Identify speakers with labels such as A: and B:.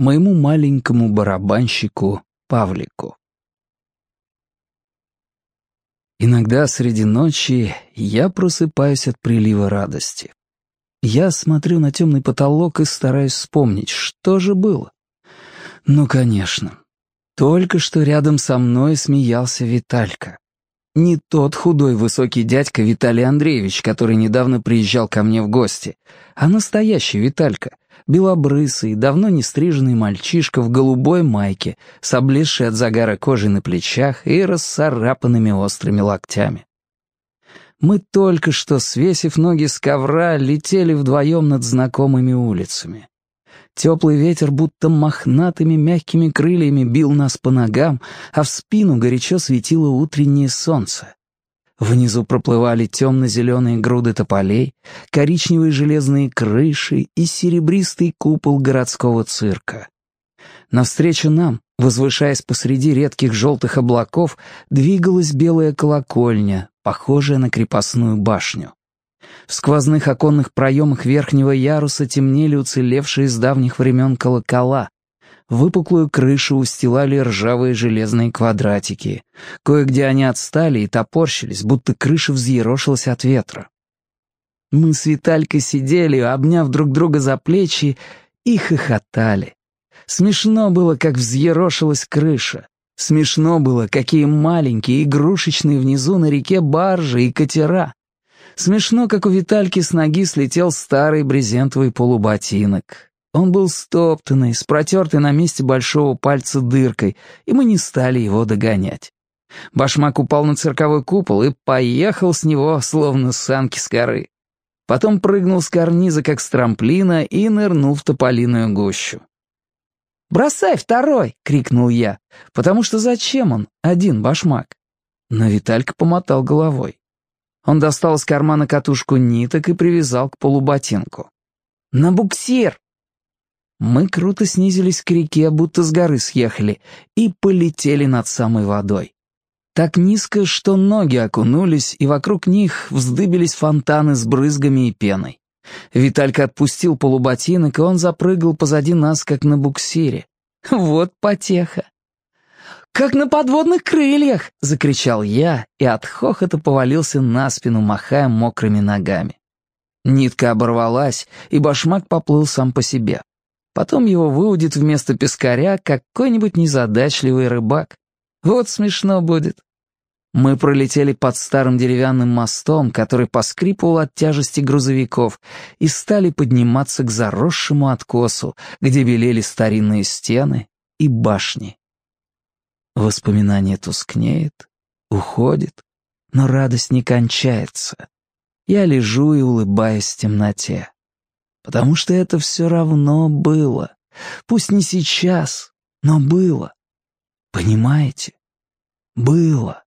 A: моему маленькому барабанщику Павлику. Иногда среди ночи я просыпаюсь от прилива радости. Я смотрю на темный потолок и стараюсь вспомнить, что же было. Ну, конечно. Только что рядом со мной смеялся Виталька. Не тот худой высокий дядька Виталий Андреевич, который недавно приезжал ко мне в гости, а настоящий Виталька, белобрысый, давно не стриженный мальчишка в голубой майке, с облезшей от загара кожей на плечах и расцарапанными острыми локтями. Мы только что, свесив ноги с ковра, летели вдвоем над знакомыми улицами. Теплый ветер будто мохнатыми мягкими крыльями бил нас по ногам, а в спину горячо светило утреннее солнце. Внизу проплывали темно-зеленые груды тополей, коричневые железные крыши и серебристый купол городского цирка. Навстречу нам, возвышаясь посреди редких желтых облаков, двигалась белая колокольня, похожая на крепостную башню. В сквозных оконных проемах верхнего яруса темнели уцелевшие с давних времен колокола, Выпуклую крышу устилали ржавые железные квадратики. Кое-где они отстали и топорщились, будто крыша взъерошилась от ветра. Мы с Виталькой сидели, обняв друг друга за плечи, и хохотали. Смешно было, как взъерошилась крыша. Смешно было, какие маленькие, игрушечные внизу на реке баржи и катера. Смешно, как у Витальки с ноги слетел старый брезентовый полуботинок. Он был стоптанный, с протертой на месте большого пальца дыркой, и мы не стали его догонять. Башмак упал на цирковой купол и поехал с него, словно санки с горы. Потом прыгнул с карниза, как с трамплина, и нырнул в тополиную гущу. «Бросай второй!» — крикнул я, потому что зачем он, один башмак? Но Виталька помотал головой. Он достал из кармана катушку ниток и привязал к полуботинку. «На буксир!» Мы круто снизились к реке, будто с горы съехали, и полетели над самой водой. Так низко, что ноги окунулись, и вокруг них вздыбились фонтаны с брызгами и пеной. Виталька отпустил полуботинок, и он запрыгал позади нас, как на буксире. Вот потеха. «Как на подводных крыльях!» — закричал я, и от хохота повалился на спину, махая мокрыми ногами. Нитка оборвалась, и башмак поплыл сам по себе. Потом его выудит вместо пескаря какой-нибудь незадачливый рыбак. Вот смешно будет. Мы пролетели под старым деревянным мостом, который поскрипывал от тяжести грузовиков, и стали подниматься к заросшему откосу, где белели старинные стены и башни. Воспоминание тускнеет, уходит, но радость не кончается. Я лежу и улыбаюсь в темноте. Потому что это все равно было. Пусть не сейчас, но было. Понимаете? Было.